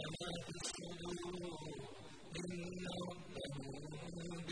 وما تسكنوا إن ربه